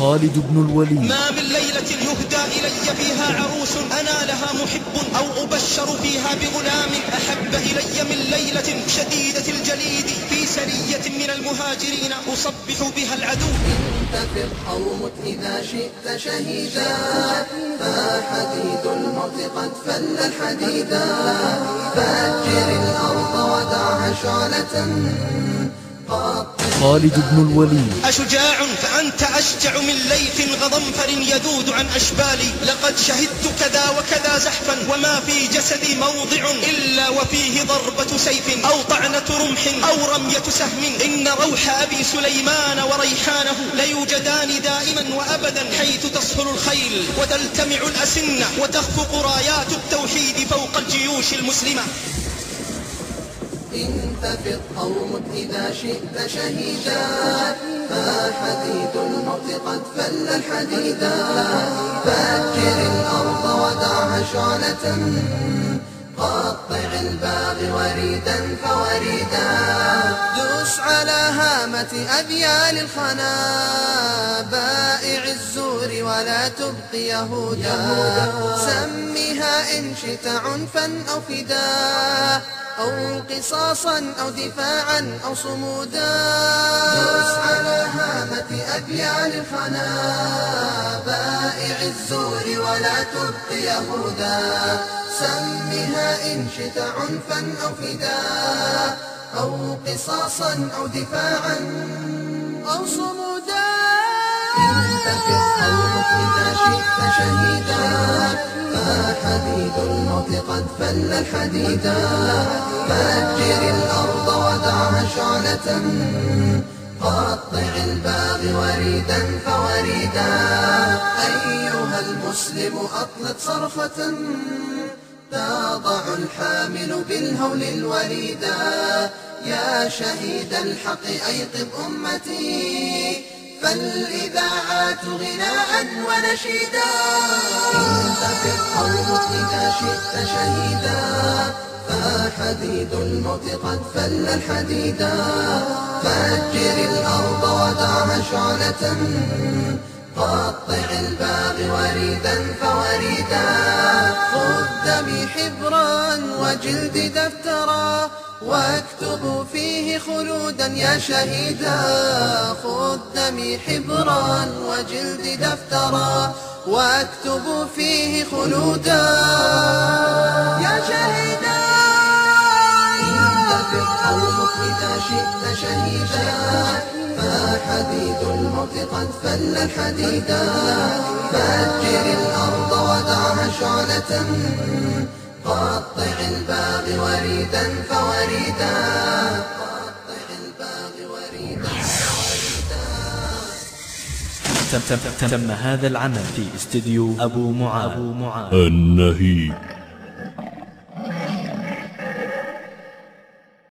خالد بن الوليد. ما من ليلة يهدى إلي فيها عروس أنا لها محب أو أبشر فيها بغلام أحب إلي من ليلة شديدة الجليد في سرية من المهاجرين أصبح بها العدو. انتفض أو مت إذا شئت شهيدا فحديد الموت قد فل الحديدا فأجر الأرض ودعها شعلة قد خالد بن الوليد. أشجاع فأنت أشجع من ليث غضنفر يذود عن أشبالي. لقد شهدت كذا وكذا زحفا وما في جسدي موضع إلا وفيه ضربة سيف أو طعنة رمح أو رمية سهم. إن روح أبي سليمان وريحانه ليوجدان دائما وأبدا حيث تصهل الخيل. وتلتمع الأسنة وتخفق رايات التوحيد فوق الجيوش المسلمة. انتفض أو مت إذا شئت شهيدا فحديد الموت قد فل الحديدا. فأجر الأرض ودعها شعلة قطع الباغي وريدا فوريدا. دوس على هامة أبيال الخنا بائع الزور ولا تبق يهودا. سمها إن شئت عنفا أو فداء أو قصاصا أو دفاعا أو صمودا. دوس على هامة أبيال الخنا بائع الزور ولا تبق يهودا. سمها إن شئت عنفا أو فداء أو قصاصا أو دفاعا أو صمودا. أو مت قد فل الحديدا فأجر الأرض ودعها شعلة. قطع الباغي وريدا فوريدا. أيها المسلم أطلق صرخة تضع الحامل بالهول الوريدا يا شهيد الحق أيقظ أمتي. فالإذاعات غناء ونشيدا. انتفض قومك إذا شئت شهيدا فحديد الموت قد فل الحديدا. فأجر الأرض ودعها شعلة قطع الباغي وريدا فوريدا. خذ دمي حبرا وجلد دفترا واكتب فيه خلودا يا شهيدا. خذ دمي حبرا وجلد دفترا. واكتب فيه خلودا يا شهيدا. إذا شئت شهيدا. فحديد الموت قد فل الحديدا. فأجر الأرض ودعها شعلة. قطع الباغي وريدا فوريدا. قطع الباغي وريدا تم, تم, تم, تم هذا العمل في استديو أبو معاذ, أبو معاذ النهيب